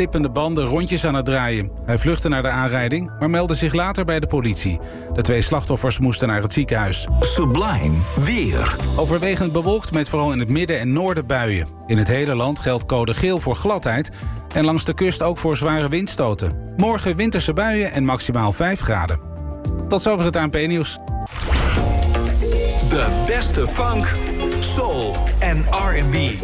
slippende banden rondjes aan het draaien. Hij vluchtte naar de aanrijding, maar meldde zich later bij de politie. De twee slachtoffers moesten naar het ziekenhuis. Sublime weer. Overwegend bewolkt met vooral in het midden en noorden buien. In het hele land geldt code geel voor gladheid... en langs de kust ook voor zware windstoten. Morgen winterse buien en maximaal 5 graden. Tot zover het ANP-nieuws. De beste funk, soul en R&B.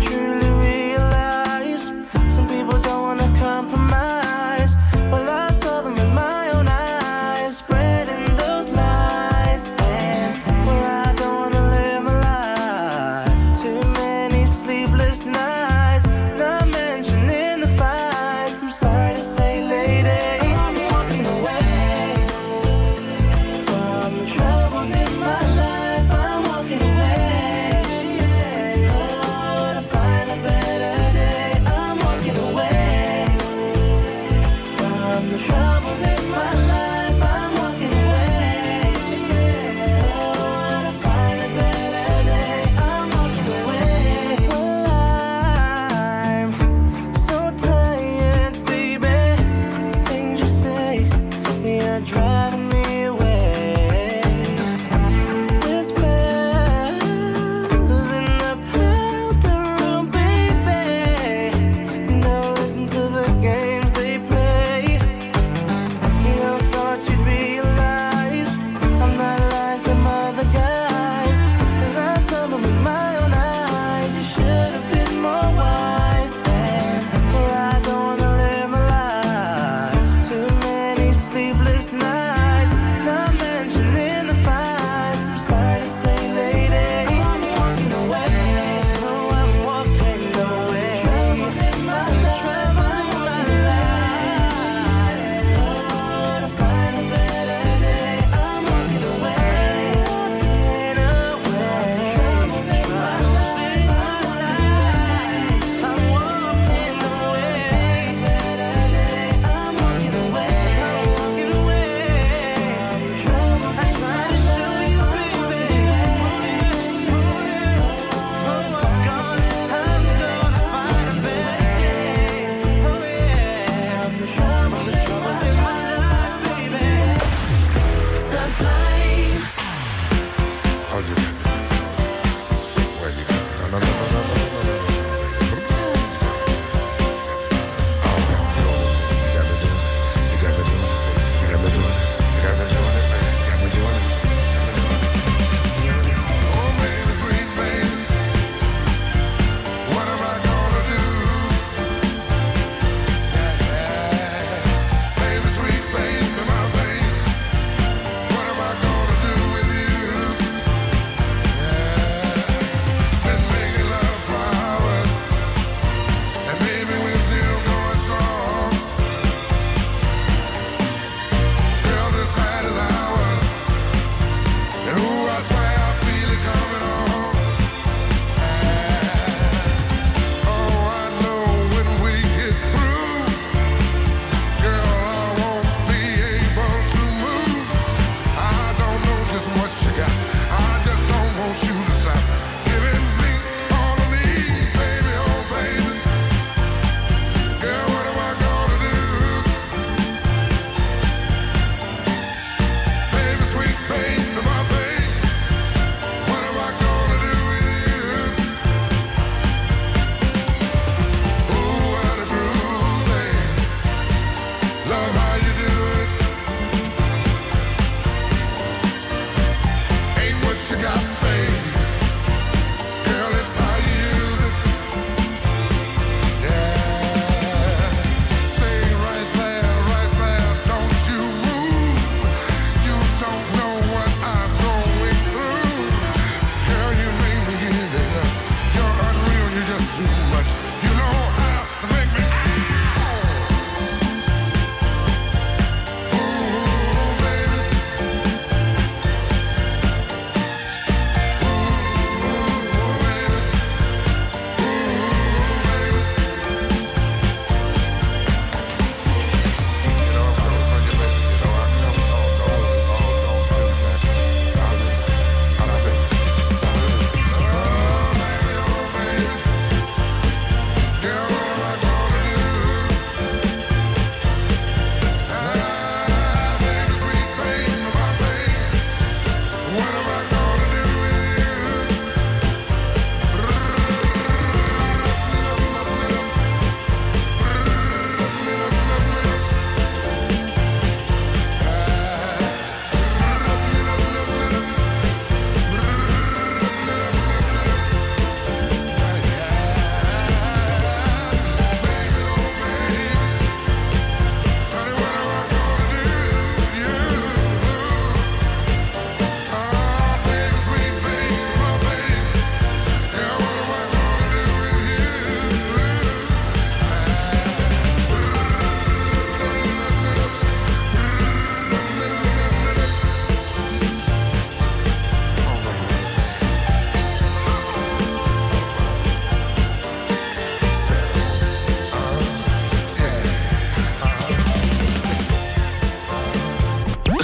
true.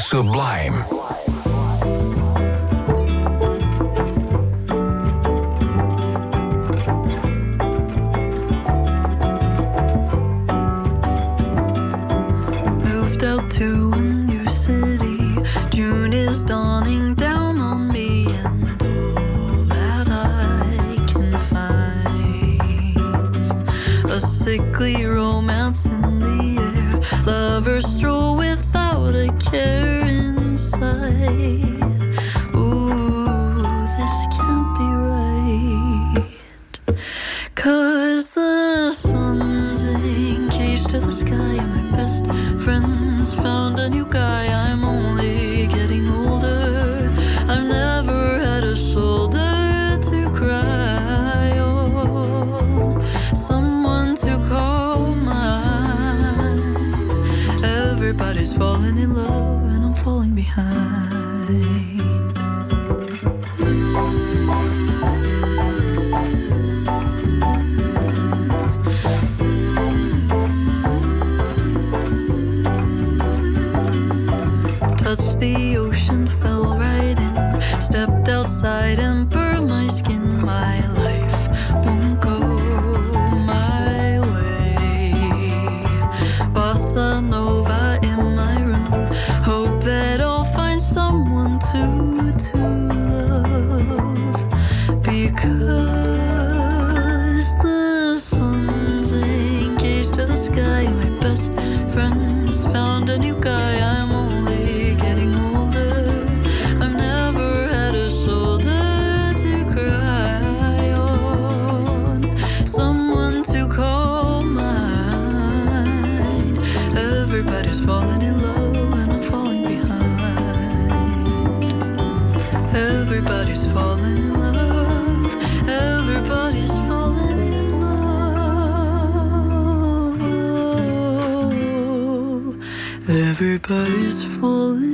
Sublime. Moved out to a new city. June is dawning down on me, and all that I can find a sickly romance in the air. Lovers stroll without a care. Everybody's falling in love and I'm falling behind. Everybody's falling in love. Everybody's falling in love. Everybody's falling.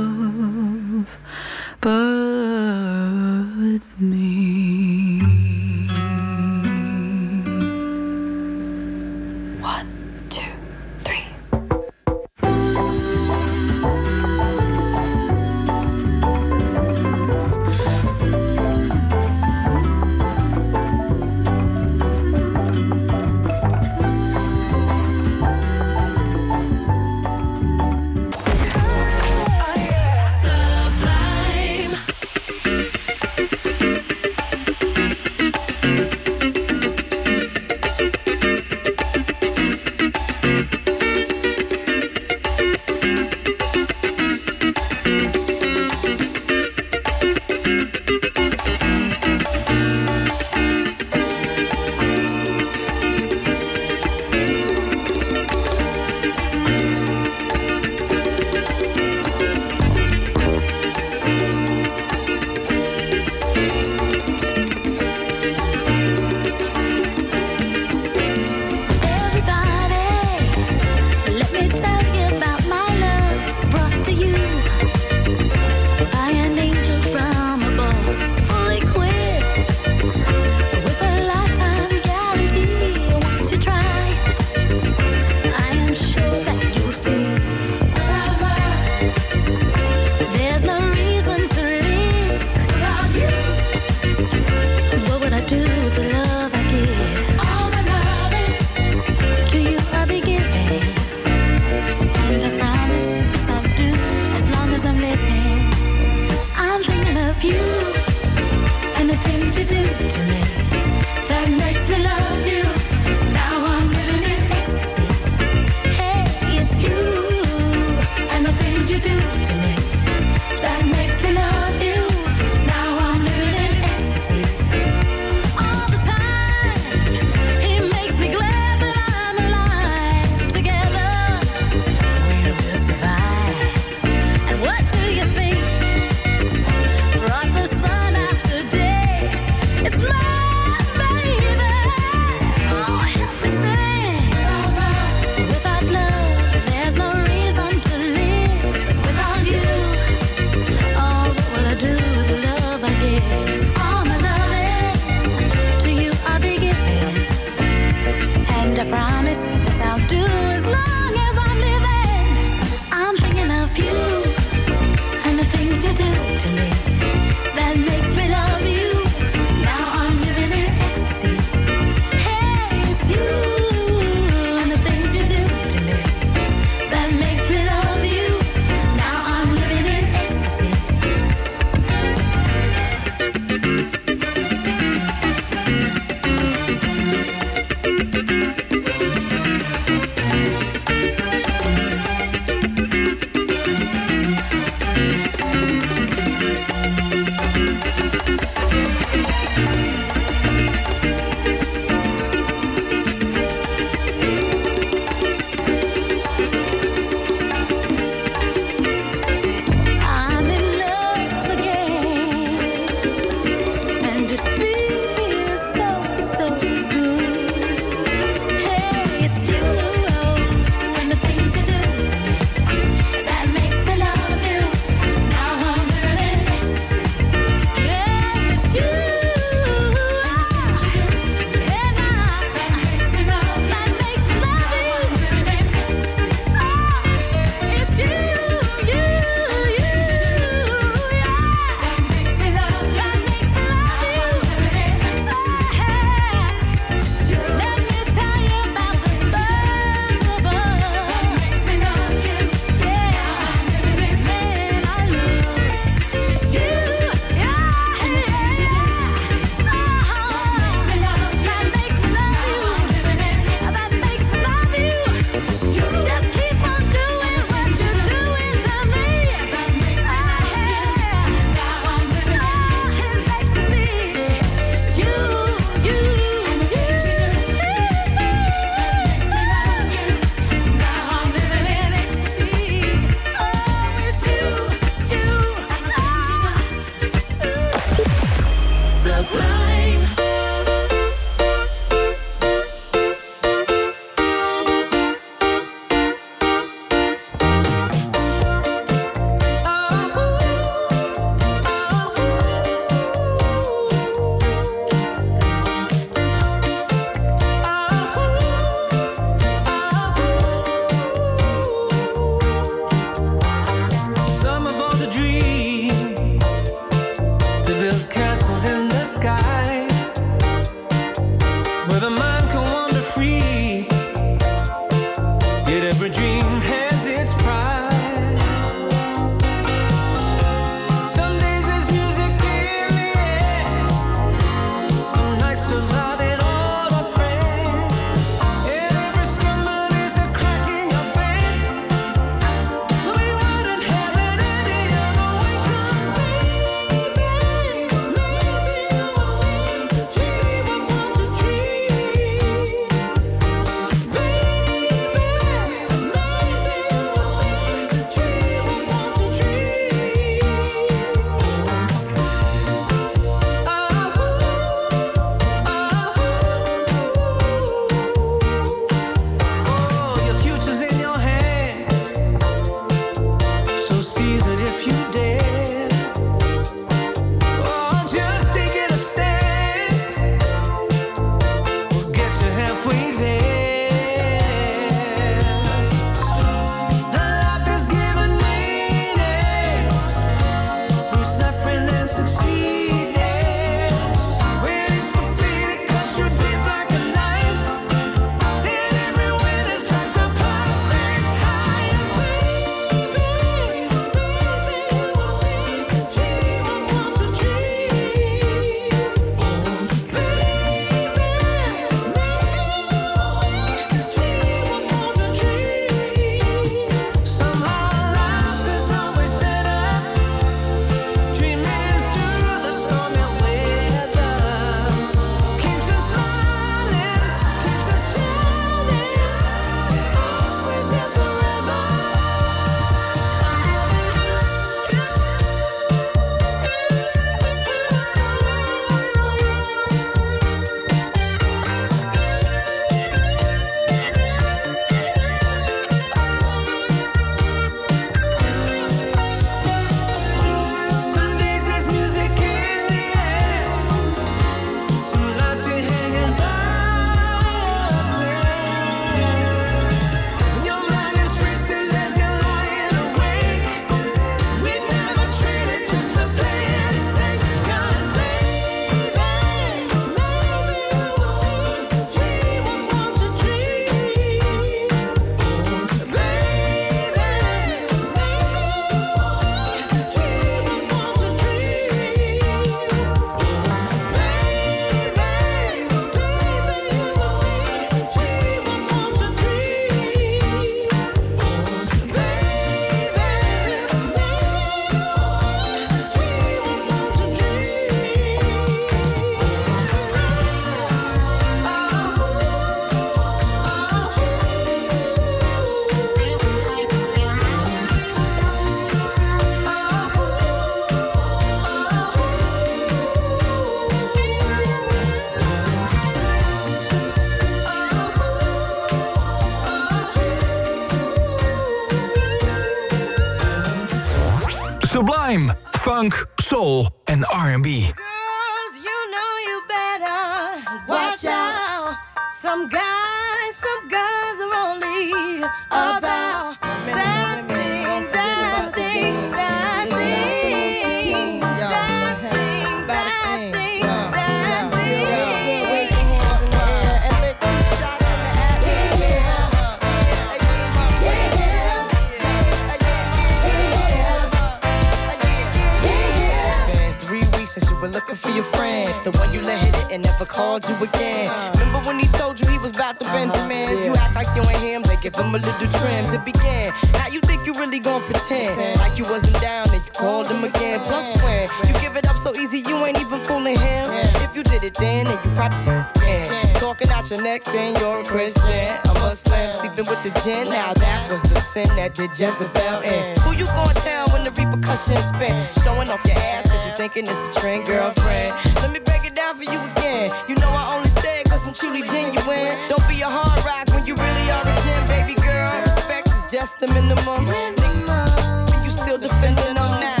Looking for your friend. The one you let hit it and never called you again. Uh. Remember when he told you he was about to uh-huh. Benjamins? You act like you ain't him, they give him a little trim to begin. Now you think you really gonna pretend like you wasn't down and you called him again. Plus when you give it up so easy, you ain't even fooling him. If you did it then, then you probably can. Talking out your neck saying you're a Christian, a Muslim, sleeping with the gin. Now that was the sin that did Jezebel in. Who you gonna tell when the repercussions spin? Showing off your ass cause you thinking it's a trend, girlfriend. Let me break it down for you again. You know I only say it cause I'm truly genuine. Don't be a hard rock when you really are a gem, baby girl. Respect is just the minimum. Nigga, you still defending them now.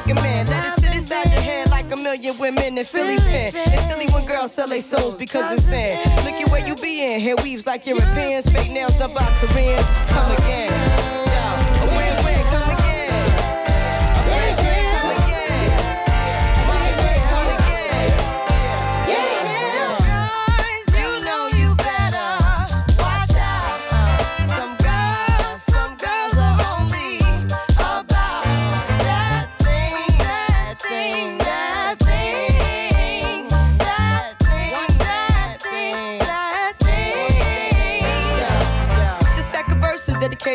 Predicament. Let it sit inside your head like a million women in Philly pen. It's silly when girls sell their souls because it's sin. Look at where you be in. Hair weaves like Europeans. Fake nails done by Koreans. Come again.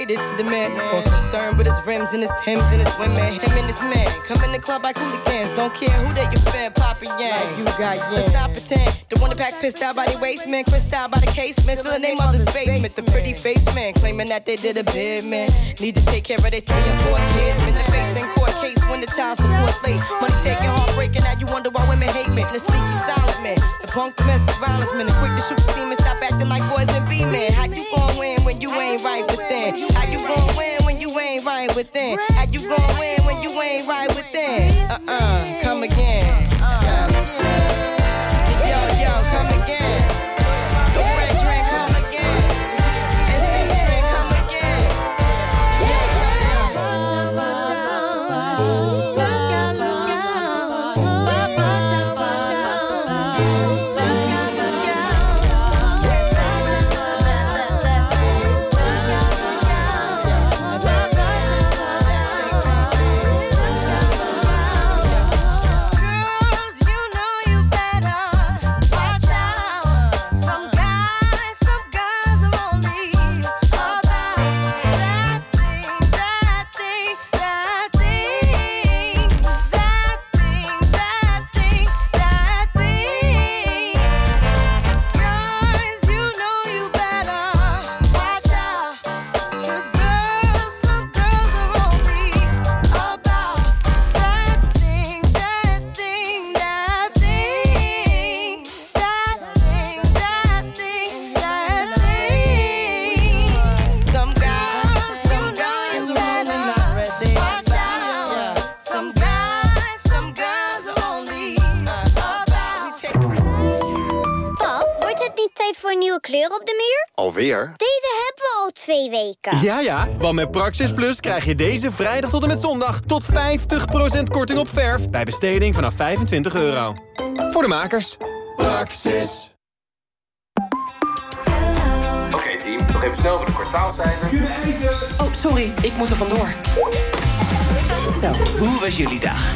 Dedicated to the man. More concerned with his rims and his Timbs and his women. Him and his man. Come in the club like hooligans. Don't care who they your fan, Papa Yang. Like you got yeah. Let's not pretend. The one that pack pissed out by the waist, man. Crissed out by the casement. Still the name of this basement. The pretty face man. Claiming that they did a bid, man. Need to take care of their three and four kids. Been the face in court case when the child support's late. Money taking, heartbreaking. Now you wonder why women hate men. The sneaky silent man. The punk domestic violence man. The quick to shoot the semen. Stop acting like boys and be men. How you gon' win when you ain't right thing. Right. Kleur op de muur? Alweer? Deze hebben we al twee weken. Ja, ja, want met Praxis Plus krijg je deze vrijdag tot en met zondag... tot 50% korting op verf bij besteding vanaf 25 euro. Voor de makers. Praxis. Oké team, nog even snel voor de kwartaalcijfers. Oh, sorry, ik moet er vandoor. Zo, hoe was jullie dag?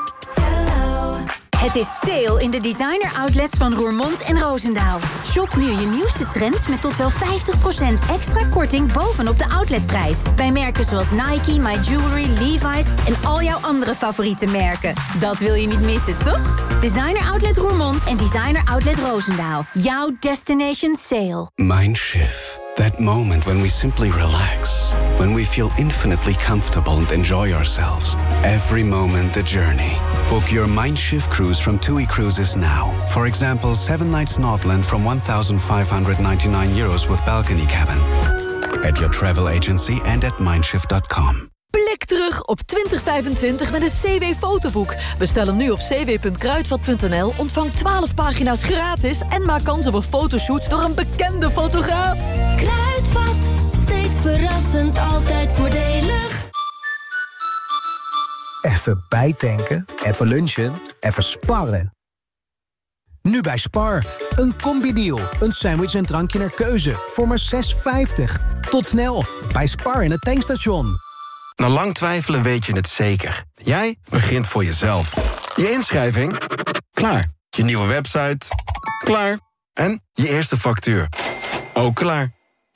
Het is sale in de designer outlets van Roermond en Roosendaal. Shop nu je nieuwste trends met tot wel 50% extra korting bovenop de outletprijs. Bij merken zoals Nike, My Jewelry, Levi's en al jouw andere favoriete merken. Dat wil je niet missen, toch? Designer Outlet Roermond en Designer Outlet Roosendaal. Jouw destination sale. Mindshift. That moment when we simply relax. When we feel infinitely comfortable and enjoy ourselves. Every moment the journey. Book your Mindshift cruise from TUI Cruises now. For example, 7 nights Nordland from 1,599 euros with balcony cabin. At your travel agency and at mindshift.com. Blik terug op 2025 met een CW-fotoboek. Bestel hem nu op cw.kruidvat.nl, ontvang 12 pagina's gratis... en maak kans op een fotoshoot door een bekende fotograaf. Steeds verrassend, altijd voordelig. Even bijtanken, even lunchen, even sparren. Nu bij Spar, een combi-deal. Een sandwich en drankje naar keuze voor maar 6,50. Tot snel, bij Spar in het tankstation. Na lang twijfelen weet je het zeker. Jij begint voor jezelf. Je inschrijving? Klaar. Je nieuwe website? Klaar. En je eerste factuur? Ook klaar.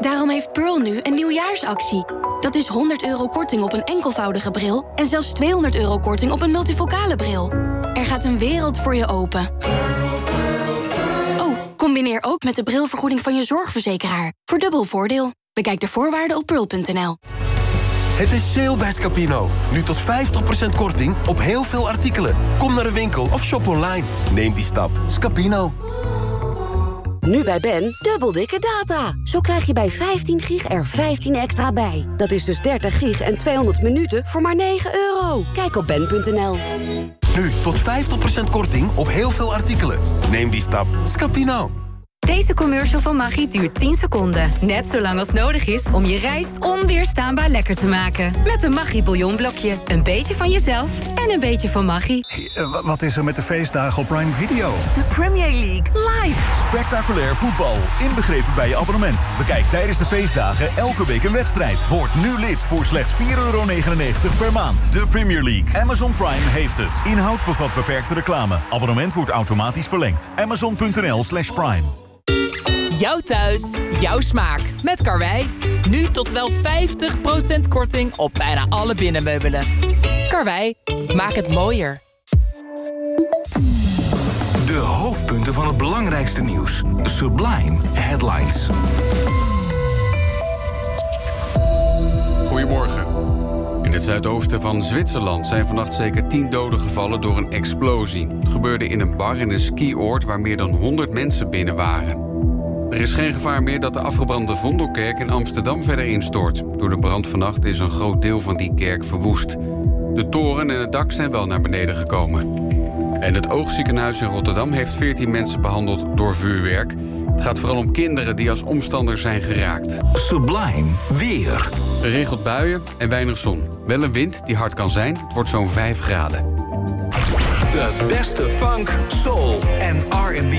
Daarom heeft Pearl nu een nieuwjaarsactie. Dat is 100 euro korting op een enkelvoudige bril... en zelfs 200 euro korting op een multifocale bril. Er gaat een wereld voor je open. Oh, combineer ook met de brilvergoeding van je zorgverzekeraar. Voor dubbel voordeel. Bekijk de voorwaarden op pearl.nl. Het is sale bij Scapino. Nu tot 50% korting op heel veel artikelen. Kom naar de winkel of shop online. Neem die stap. Scapino. Nu bij Ben, dubbel dikke data. Zo krijg je bij 15 gig er 15 extra bij. Dat is dus 30 gig en 200 minuten voor maar 9 euro. Kijk op ben.nl. Nu tot 50% korting op heel veel artikelen. Neem die stap. Scapino. Deze commercial van Maggi duurt 10 seconden. Net zo lang als nodig is om je rijst onweerstaanbaar lekker te maken. Met een Maggi bouillonblokje. Een beetje van jezelf en een beetje van Maggi. Eh, Wat is er met de feestdagen op Prime Video? De Premier League live. Spectaculair voetbal, inbegrepen bij je abonnement. Bekijk tijdens de feestdagen elke week een wedstrijd. Word nu lid voor slechts 4,99 per maand. De Premier League. Amazon Prime heeft het. Inhoud bevat beperkte reclame. Abonnement wordt automatisch verlengd. Amazon.nl slash prime. Jouw thuis, jouw smaak. Met Karwei. Nu tot wel 50% korting op bijna alle binnenmeubelen. Karwei, maak het mooier. De hoofdpunten van het belangrijkste nieuws. Sublime Headlines. Goedemorgen. In het zuidoosten van Zwitserland zijn vannacht zeker 10 doden gevallen door een explosie. Het gebeurde in een bar in een skioord waar meer dan 100 mensen binnen waren. Er is geen gevaar meer dat de afgebrande Vondelkerk in Amsterdam verder instort. Door de brand vannacht is een groot deel van die kerk verwoest. De toren en het dak zijn wel naar beneden gekomen. En het oogziekenhuis in Rotterdam heeft 14 mensen behandeld door vuurwerk. Het gaat vooral om kinderen die als omstander zijn geraakt. Sublime weer. Geregeld buien en weinig zon. Wel een wind die hard kan zijn. Het wordt zo'n 5 graden. De beste funk, soul en R&B.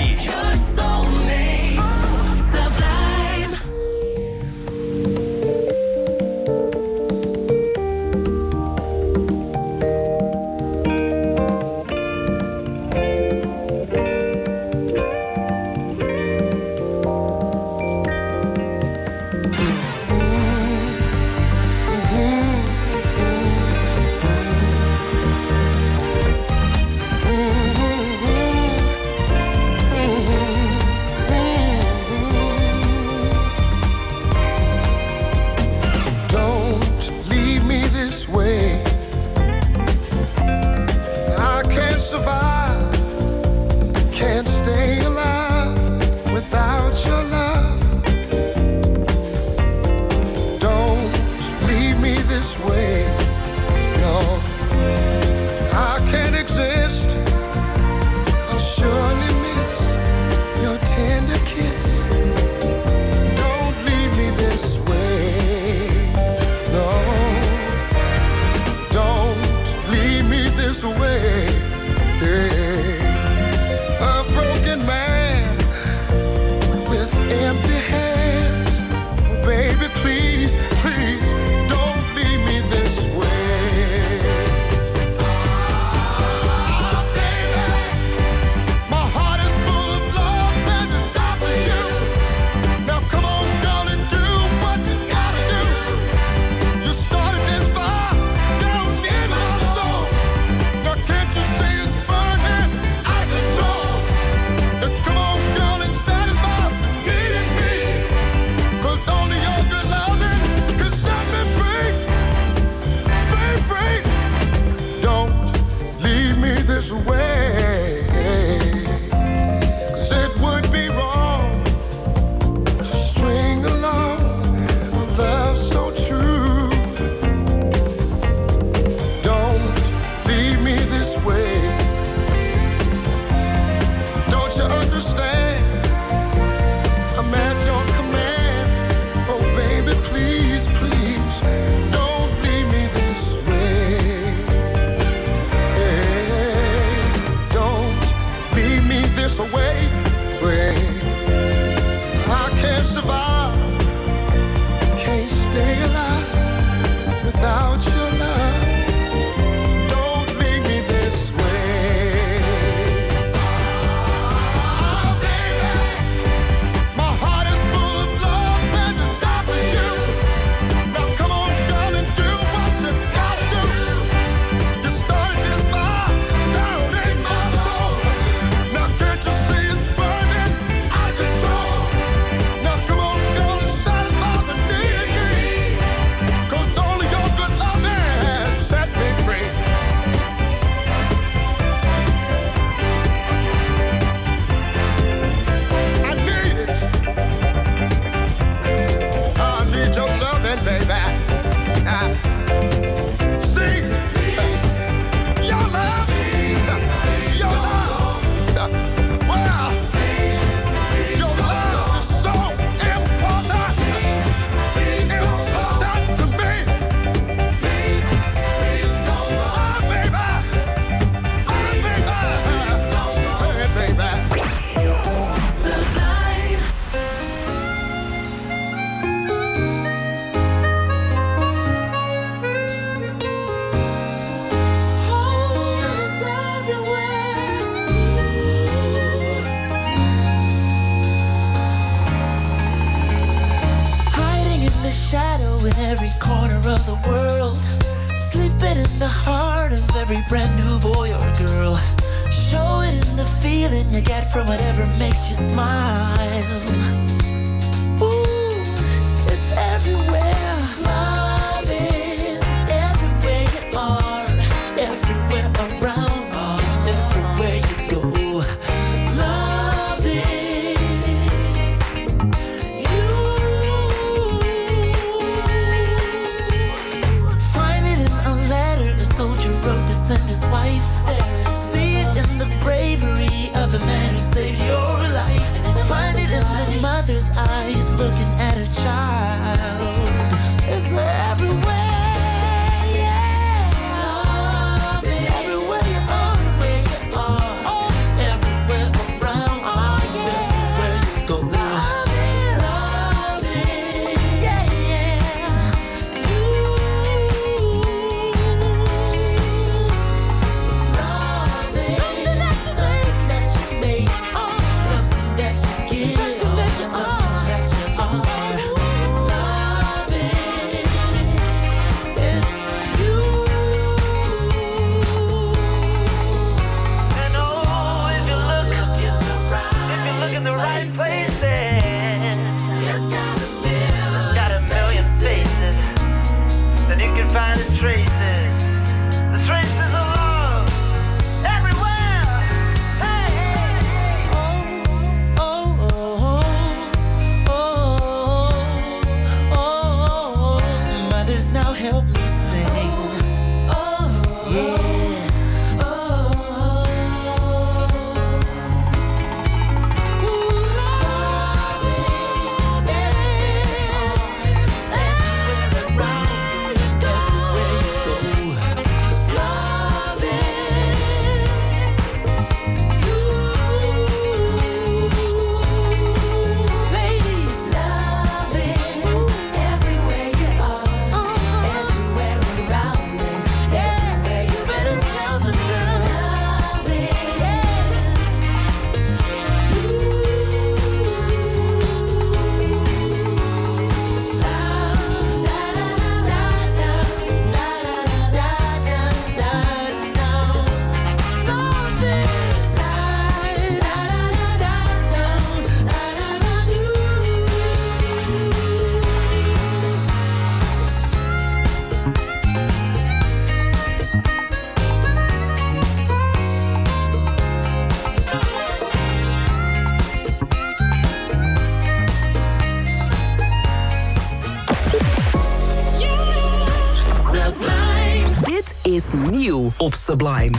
Op Sublime.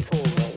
breathe.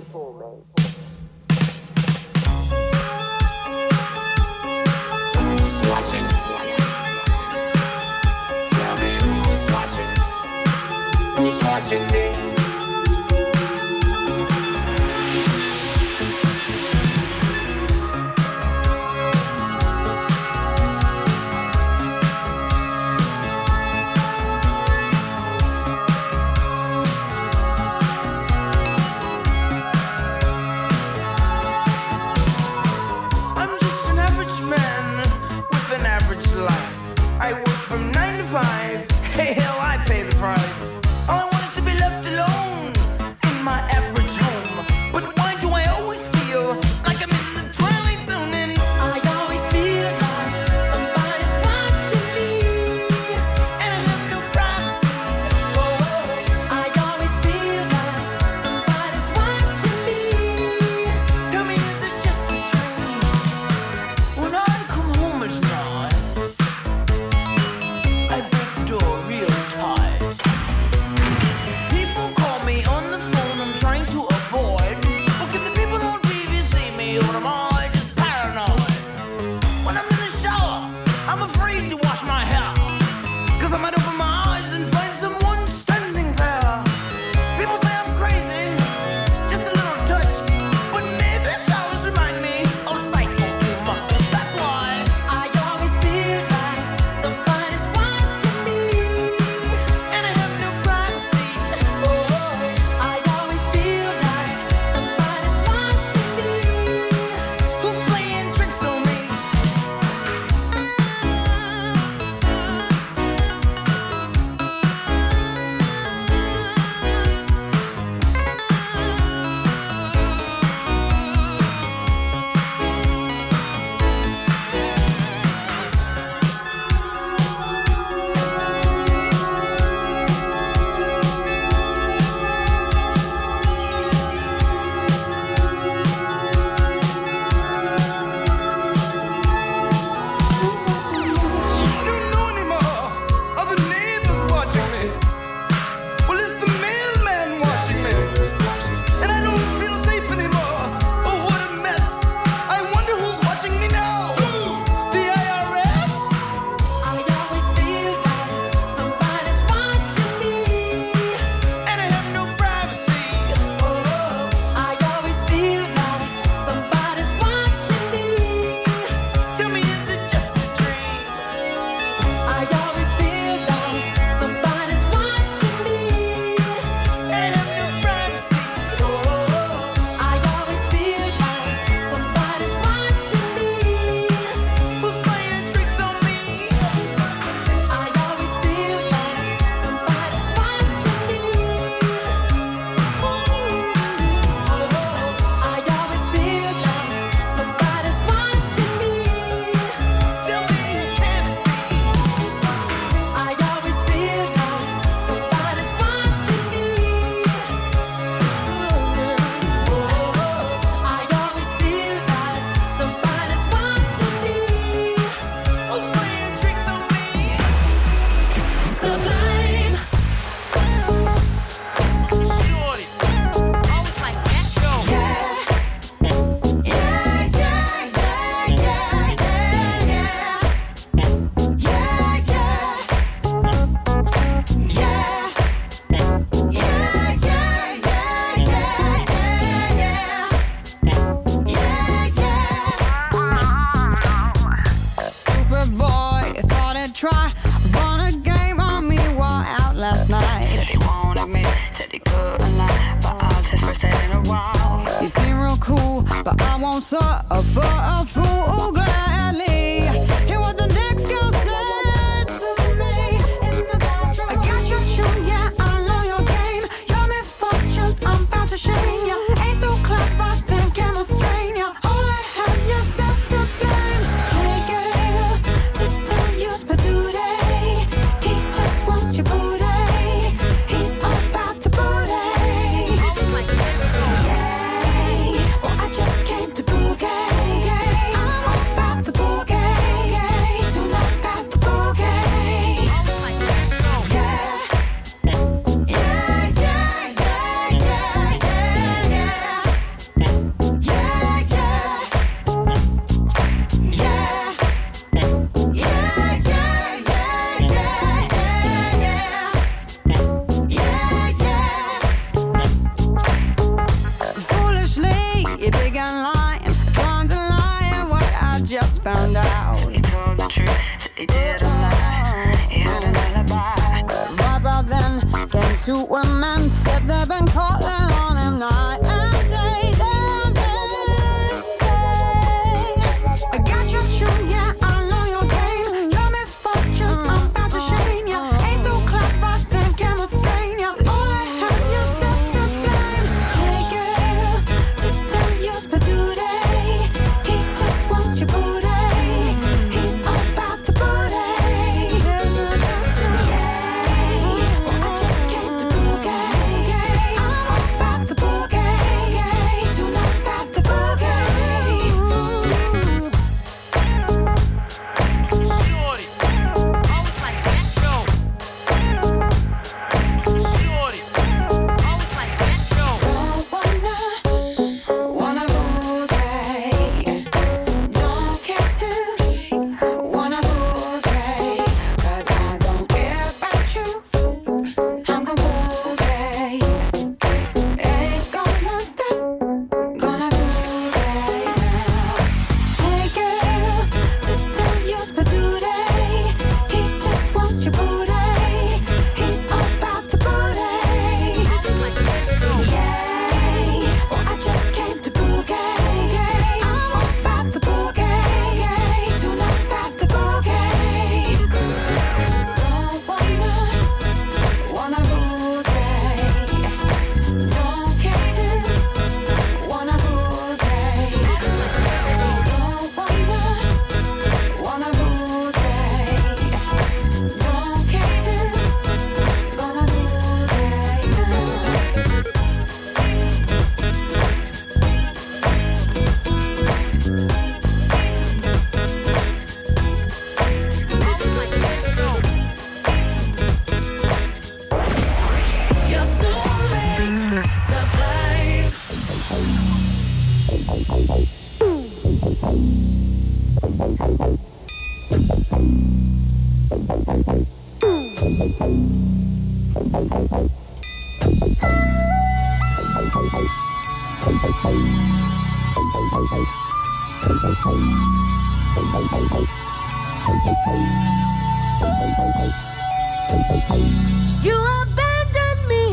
You abandoned me.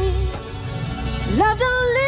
Love don't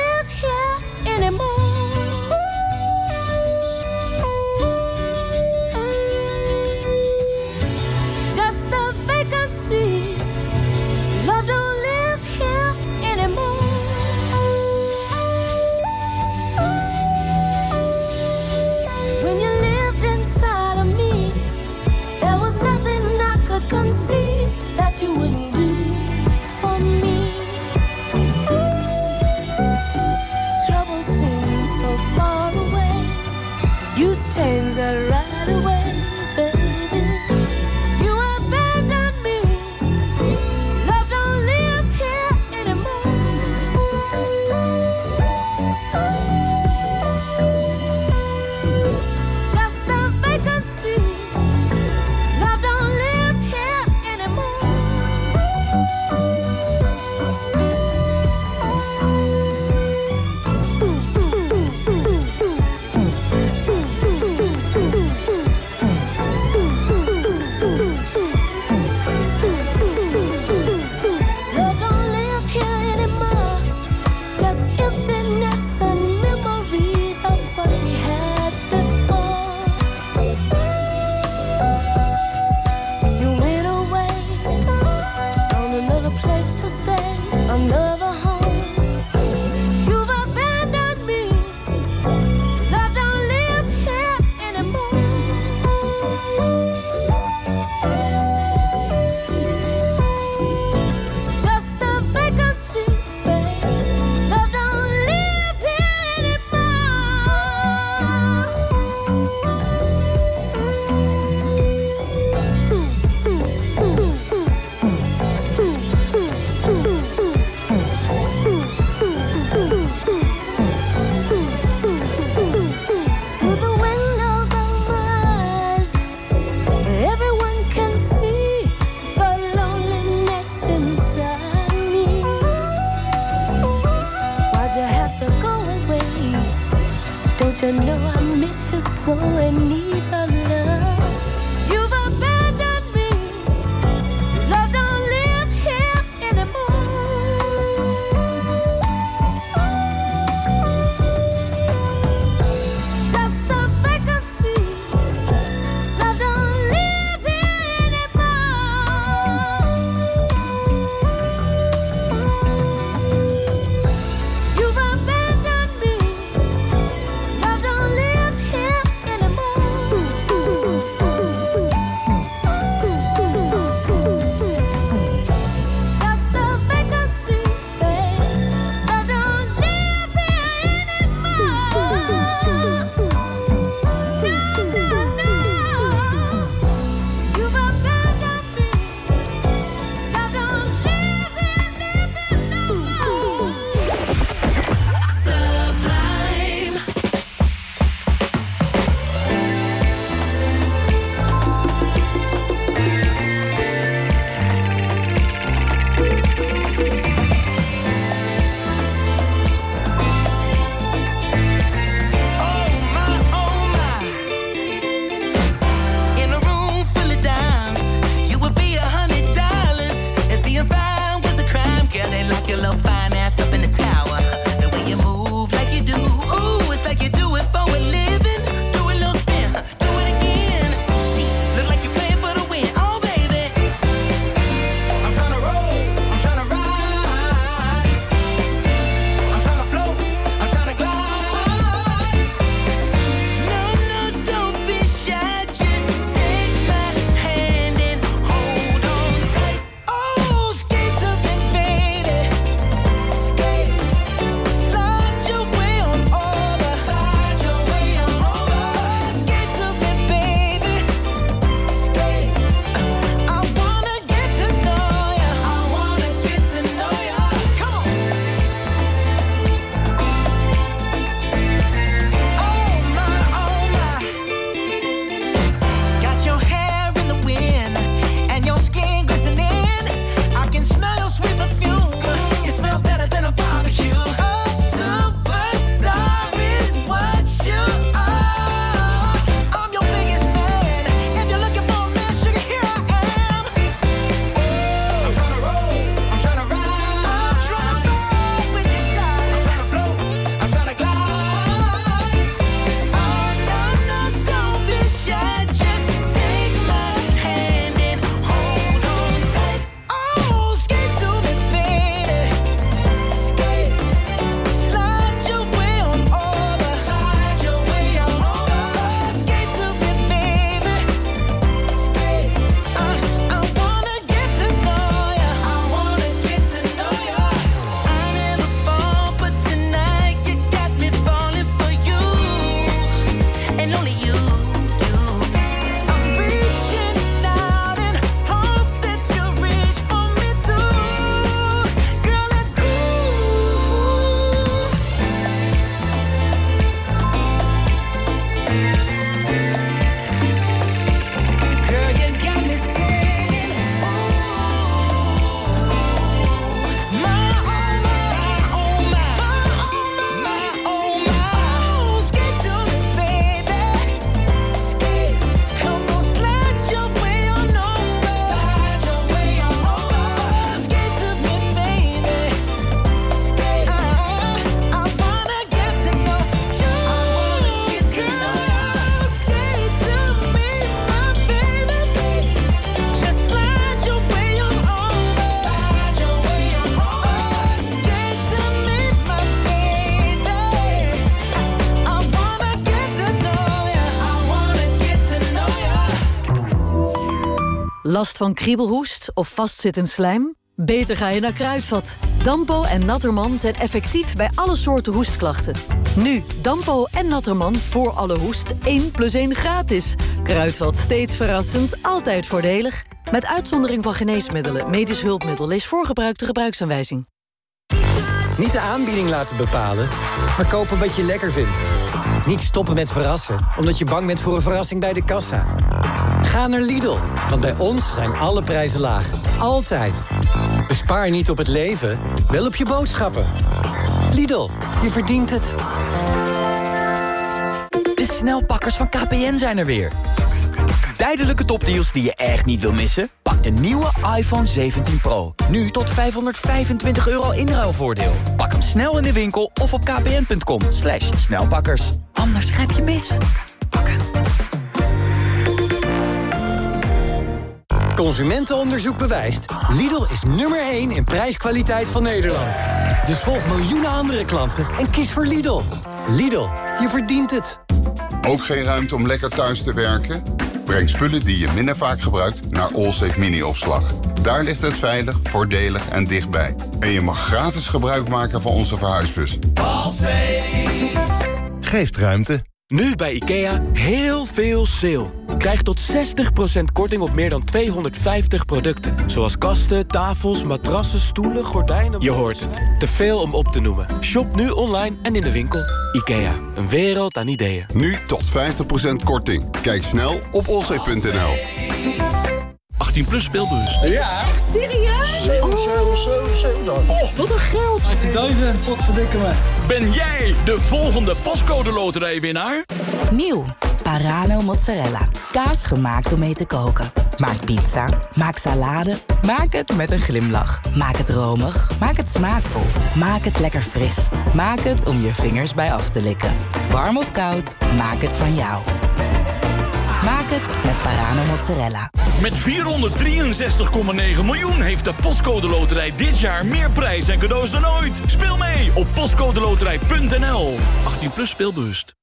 Last van kriebelhoest of vastzittend slijm? Beter ga je naar Kruidvat. Dampo en Natterman zijn effectief bij alle soorten hoestklachten. Nu, Dampo en Natterman voor alle hoest 1 plus 1 gratis. Kruidvat, steeds verrassend, altijd voordelig. Met uitzondering van geneesmiddelen, medisch hulpmiddel... lees voorgebruikte gebruiksaanwijzing. Niet de aanbieding laten bepalen maar kopen wat je lekker vindt. Niet stoppen met verrassen, omdat je bang bent voor een verrassing bij de kassa. Ga naar Lidl, want bij ons zijn alle prijzen laag. Altijd. Bespaar niet op het leven, wel op je boodschappen. Lidl, je verdient het. De snelpakkers van KPN zijn er weer. Tijdelijke topdeals die je echt niet wil missen... De nieuwe iPhone 17 Pro. Nu tot 525 euro inruilvoordeel. Pak hem snel in de winkel of op kpn.com. Slash snelpakkers. Anders grijp je mis. Consumentenonderzoek bewijst. Lidl is nummer 1 in prijskwaliteit van Nederland. Dus volg miljoenen andere klanten en kies voor Lidl. Lidl, je verdient het. Ook geen ruimte om lekker thuis te werken? Breng spullen die je minder vaak gebruikt naar Allsafe Mini-opslag. Daar ligt het veilig, voordelig en dichtbij. En je mag gratis gebruik maken van onze verhuisbus. Geeft ruimte. Nu bij IKEA heel veel sale. Krijg tot 60% korting op meer dan 250 producten. Zoals kasten, tafels, matrassen, stoelen, gordijnen... Je hoort het. Te veel om op te noemen. Shop nu online en in de winkel. IKEA. Een wereld aan ideeën. Nu tot 50% korting. Kijk snel op olzee.nl. 18 plus speelbus. Ja. Echt serieus? 7, 7, 7, 7 dan. Oh, wat een geld. 18.000. Wat verdikken me. Ben jij de volgende pascode loterijwinnaar? Nieuw. Parano mozzarella. Kaas gemaakt om mee te koken. Maak pizza. Maak salade. Maak het met een glimlach. Maak het romig. Maak het smaakvol. Maak het lekker fris. Maak het om je vingers bij af te likken. Warm of koud, maak het van jou. Maak het met Parano mozzarella. Met 463,9 miljoen heeft de Postcode Loterij dit jaar meer prijs en cadeaus dan ooit. Speel mee op postcodeloterij.nl. 18 plus speelbewust.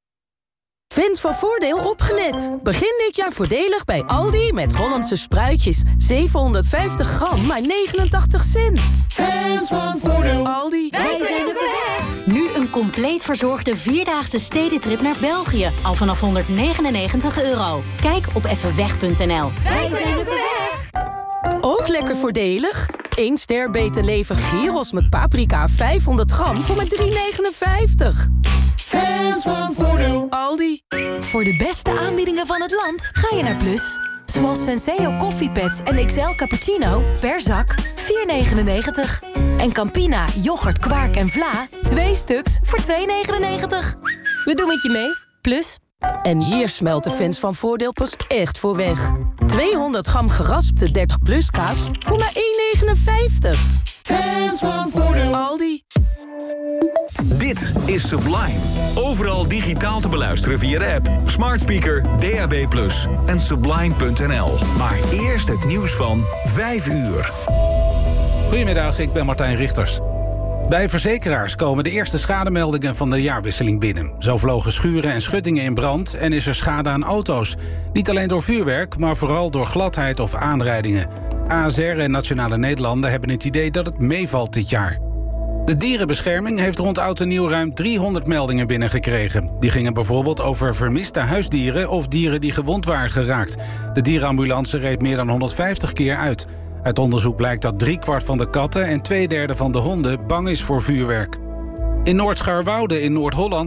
Fans van Voordeel opgelet. Begin dit jaar voordelig bij Aldi met Hollandse spruitjes. 750 gram, maar 89 cent. Fans van Voordeel. Aldi. Wij zijn de weg. Nu een compleet verzorgde vierdaagse stedentrip naar België. Al vanaf 199 euro. Kijk op effenweg.nl. Wij zijn de weg. Ook lekker voordelig. 1 ster beter leven gyros met paprika 500 gram voor maar 3,59. Fans van Voordeel. Aldi. Voor de beste aanbiedingen van het land ga je naar Plus. Zoals Senseo koffiepads en XL cappuccino per zak 4,99. En Campina, yoghurt, kwark en vla 2 stuks voor 2,99. We doen het je mee. Plus. En hier smelt de fans van Voordeel pas echt voor weg. 200 gram geraspte 30 plus kaas voor maar 1,59. Fans van Voordeel. Aldi. Dit is Sublime. Overal digitaal te beluisteren via de app, smart speaker, DAB+, en sublime.nl. Maar eerst het nieuws van 5 uur. Goedemiddag, ik ben Martijn Richters. Bij verzekeraars komen de eerste schademeldingen van de jaarwisseling binnen. Zo vlogen schuren en schuttingen in brand en is er schade aan auto's. Niet alleen door vuurwerk, maar vooral door gladheid of aanrijdingen. ASR en Nationale Nederlanden hebben het idee dat het meevalt dit jaar. De dierenbescherming heeft rond oud en nieuw ruim 300 meldingen binnengekregen. Die gingen bijvoorbeeld over vermiste huisdieren of dieren die gewond waren geraakt. De dierenambulance reed meer dan 150 keer uit. Uit onderzoek blijkt dat driekwart van de katten en twee derde van de honden bang is voor vuurwerk. In Noord-Scharwoude in Noord-Holland